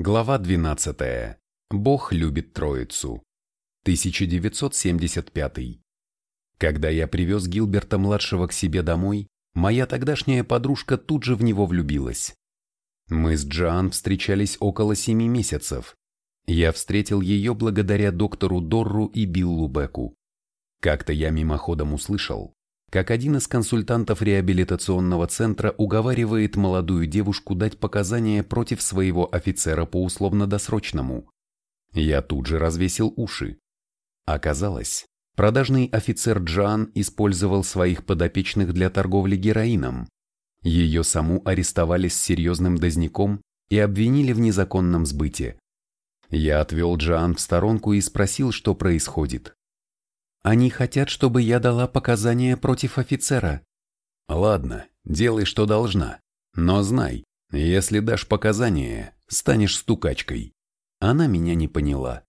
Глава 12. Бог любит Троицу. 1975. Когда я привез Гилберта-младшего к себе домой, моя тогдашняя подружка тут же в него влюбилась. Мы с Джоан встречались около семи месяцев. Я встретил ее благодаря доктору Дорру и Биллу Беку. Как-то я мимоходом услышал, как один из консультантов реабилитационного центра уговаривает молодую девушку дать показания против своего офицера по условно-досрочному. Я тут же развесил уши. Оказалось, продажный офицер Джан использовал своих подопечных для торговли героином. Ее саму арестовали с серьезным дозняком и обвинили в незаконном сбыте. Я отвел Джан в сторонку и спросил, что происходит. Они хотят, чтобы я дала показания против офицера. Ладно, делай, что должна. Но знай, если дашь показания, станешь стукачкой. Она меня не поняла.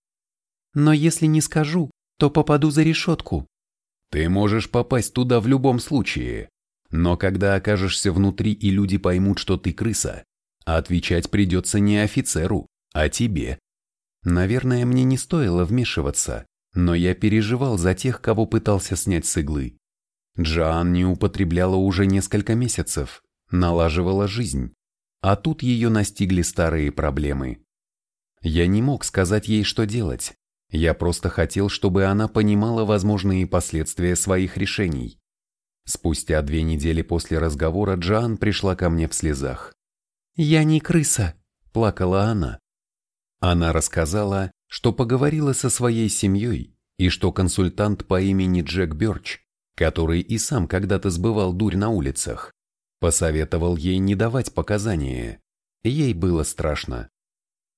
Но если не скажу, то попаду за решетку. Ты можешь попасть туда в любом случае. Но когда окажешься внутри и люди поймут, что ты крыса, отвечать придется не офицеру, а тебе. Наверное, мне не стоило вмешиваться. Но я переживал за тех, кого пытался снять с иглы. Джоан не употребляла уже несколько месяцев, налаживала жизнь. А тут ее настигли старые проблемы. Я не мог сказать ей, что делать. Я просто хотел, чтобы она понимала возможные последствия своих решений. Спустя две недели после разговора Джоан пришла ко мне в слезах. «Я не крыса», – плакала она. Она рассказала, что поговорила со своей семьей и что консультант по имени Джек Бёрч, который и сам когда-то сбывал дурь на улицах, посоветовал ей не давать показания. Ей было страшно.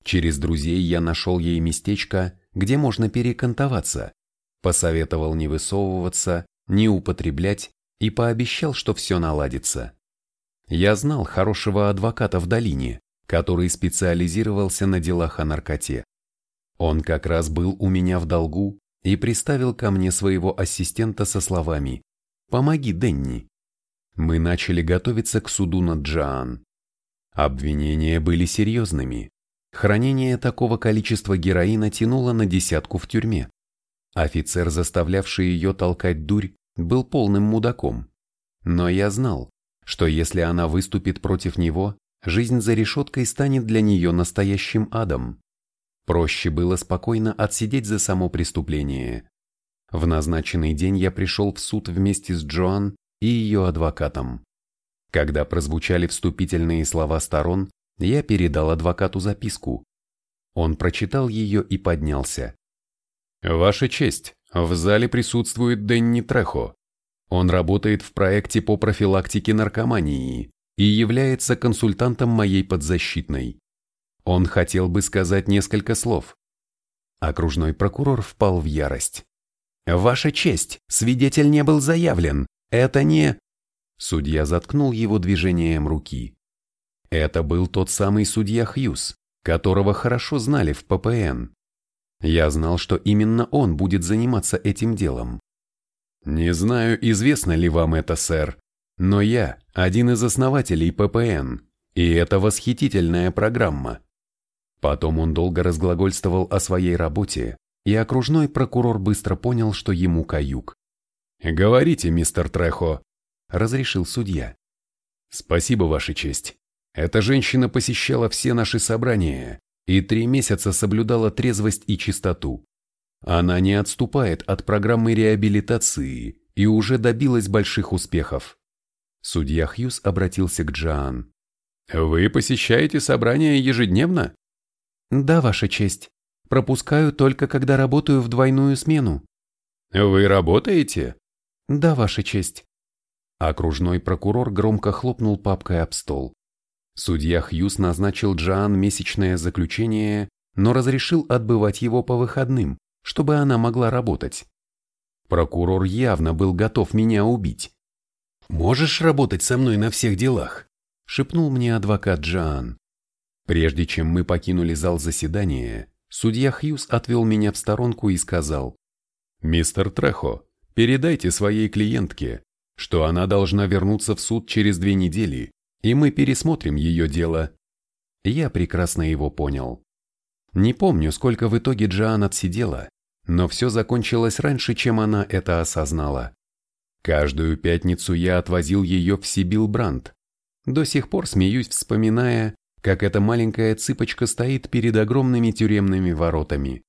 Через друзей я нашел ей местечко, где можно перекантоваться, посоветовал не высовываться, не употреблять и пообещал, что все наладится. Я знал хорошего адвоката в долине, который специализировался на делах о наркоте. Он как раз был у меня в долгу и приставил ко мне своего ассистента со словами «Помоги Денни». Мы начали готовиться к суду над Джоан. Обвинения были серьезными. Хранение такого количества героина тянуло на десятку в тюрьме. Офицер, заставлявший ее толкать дурь, был полным мудаком. Но я знал, что если она выступит против него, жизнь за решеткой станет для нее настоящим адом. Проще было спокойно отсидеть за само преступление. В назначенный день я пришел в суд вместе с Джоан и ее адвокатом. Когда прозвучали вступительные слова сторон, я передал адвокату записку. Он прочитал ее и поднялся. «Ваша честь, в зале присутствует Дэнни Трехо. Он работает в проекте по профилактике наркомании и является консультантом моей подзащитной. Он хотел бы сказать несколько слов. Окружной прокурор впал в ярость. «Ваша честь, свидетель не был заявлен. Это не...» Судья заткнул его движением руки. Это был тот самый судья Хьюз, которого хорошо знали в ППН. Я знал, что именно он будет заниматься этим делом. Не знаю, известно ли вам это, сэр, но я один из основателей ППН, и это восхитительная программа. Потом он долго разглагольствовал о своей работе, и окружной прокурор быстро понял, что ему каюк. «Говорите, мистер Трехо», — разрешил судья. «Спасибо, Ваша честь. Эта женщина посещала все наши собрания и три месяца соблюдала трезвость и чистоту. Она не отступает от программы реабилитации и уже добилась больших успехов». Судья Хьюз обратился к Джоан. «Вы посещаете собрания ежедневно?» «Да, Ваша честь. Пропускаю только, когда работаю в двойную смену». «Вы работаете?» «Да, Ваша честь». Окружной прокурор громко хлопнул папкой об стол. Судья Хьюз назначил Джоан месячное заключение, но разрешил отбывать его по выходным, чтобы она могла работать. Прокурор явно был готов меня убить. «Можешь работать со мной на всех делах?» – шепнул мне адвокат Джоан. Прежде чем мы покинули зал заседания, судья Хьюз отвел меня в сторонку и сказал, «Мистер Трехо, передайте своей клиентке, что она должна вернуться в суд через две недели, и мы пересмотрим ее дело». Я прекрасно его понял. Не помню, сколько в итоге Джоан отсидела, но все закончилось раньше, чем она это осознала. Каждую пятницу я отвозил ее в Сибил Бранд. До сих пор смеюсь, вспоминая, как эта маленькая цыпочка стоит перед огромными тюремными воротами.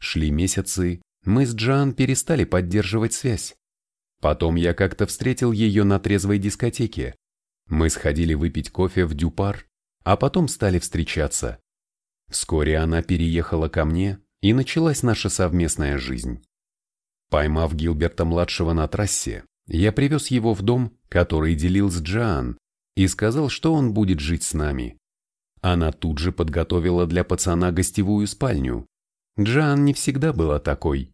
Шли месяцы, мы с Джоан перестали поддерживать связь. Потом я как-то встретил ее на трезвой дискотеке. Мы сходили выпить кофе в Дюпар, а потом стали встречаться. Вскоре она переехала ко мне, и началась наша совместная жизнь. Поймав Гилберта-младшего на трассе, я привез его в дом, который делил с Джоан, и сказал, что он будет жить с нами. Она тут же подготовила для пацана гостевую спальню. Джоан не всегда была такой.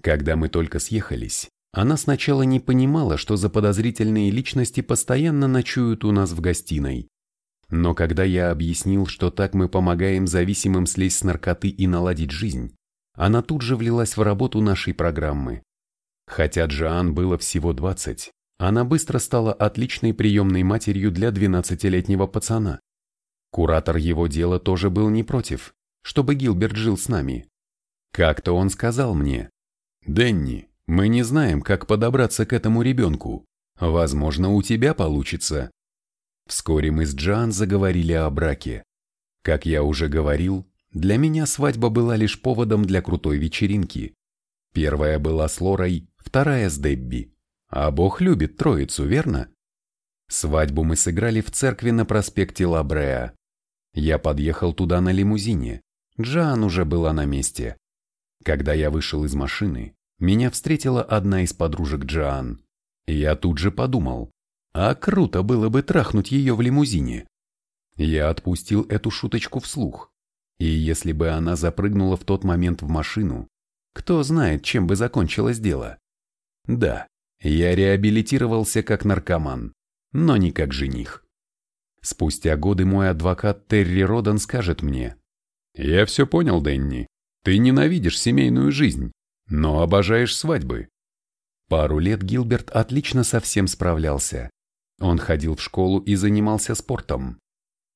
Когда мы только съехались, она сначала не понимала, что за подозрительные личности постоянно ночуют у нас в гостиной. Но когда я объяснил, что так мы помогаем зависимым слезть с наркоты и наладить жизнь, она тут же влилась в работу нашей программы. Хотя Джоан было всего 20, она быстро стала отличной приемной матерью для 12-летнего пацана. Куратор его дела тоже был не против, чтобы Гилберт жил с нами. Как-то он сказал мне, «Дэнни, мы не знаем, как подобраться к этому ребенку. Возможно, у тебя получится. Вскоре мы с Джан заговорили о браке. Как я уже говорил, для меня свадьба была лишь поводом для крутой вечеринки. Первая была с Лорой, вторая с Дебби. А Бог любит троицу, верно? Свадьбу мы сыграли в церкви на проспекте Лабреа. Я подъехал туда на лимузине. Джан уже была на месте. Когда я вышел из машины, меня встретила одна из подружек Джоан. Я тут же подумал, а круто было бы трахнуть ее в лимузине. Я отпустил эту шуточку вслух. И если бы она запрыгнула в тот момент в машину, кто знает, чем бы закончилось дело. Да, я реабилитировался как наркоман, но не как жених. Спустя годы мой адвокат Терри Родан скажет мне, «Я все понял, Дэнни, ты ненавидишь семейную жизнь, но обожаешь свадьбы». Пару лет Гилберт отлично со всем справлялся. Он ходил в школу и занимался спортом.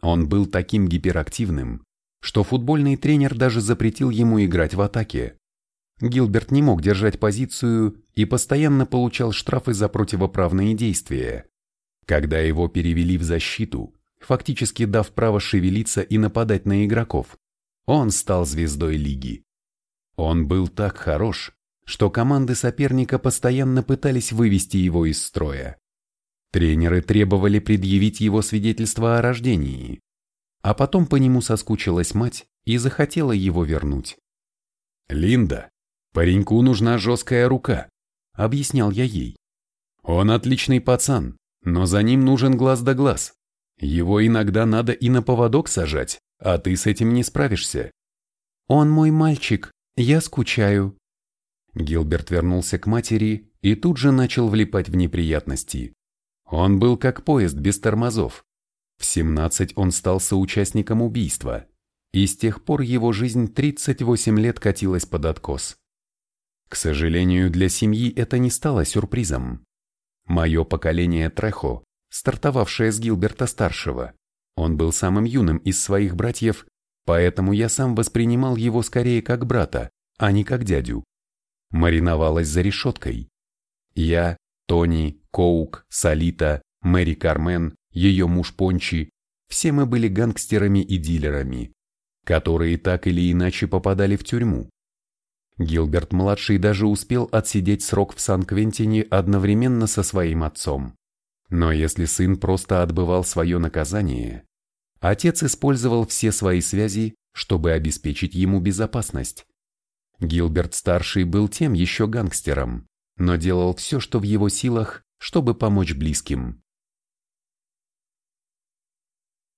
Он был таким гиперактивным, что футбольный тренер даже запретил ему играть в атаке. Гилберт не мог держать позицию и постоянно получал штрафы за противоправные действия. Когда его перевели в защиту, фактически дав право шевелиться и нападать на игроков, он стал звездой лиги. Он был так хорош, что команды соперника постоянно пытались вывести его из строя. Тренеры требовали предъявить его свидетельство о рождении, а потом по нему соскучилась мать и захотела его вернуть. «Линда, пареньку нужна жесткая рука», — объяснял я ей. «Он отличный пацан, но за ним нужен глаз да глаз. Его иногда надо и на поводок сажать, а ты с этим не справишься». «Он мой мальчик, я скучаю». Гилберт вернулся к матери и тут же начал влипать в неприятности. Он был как поезд без тормозов. В 17 он стал соучастником убийства, и с тех пор его жизнь 38 лет катилась под откос. К сожалению, для семьи это не стало сюрпризом. Мое поколение Трехо, стартовавшее с Гилберта-старшего, он был самым юным из своих братьев, поэтому я сам воспринимал его скорее как брата, а не как дядю. Мариновалась за решеткой. Я, Тони, Коук, Салита, Мэри Кармен, ее муж Пончи, все мы были гангстерами и дилерами, которые так или иначе попадали в тюрьму. Гилберт-младший даже успел отсидеть срок в Сан-Квентине одновременно со своим отцом. Но если сын просто отбывал свое наказание, отец использовал все свои связи, чтобы обеспечить ему безопасность. Гилберт-старший был тем еще гангстером, но делал все, что в его силах, чтобы помочь близким.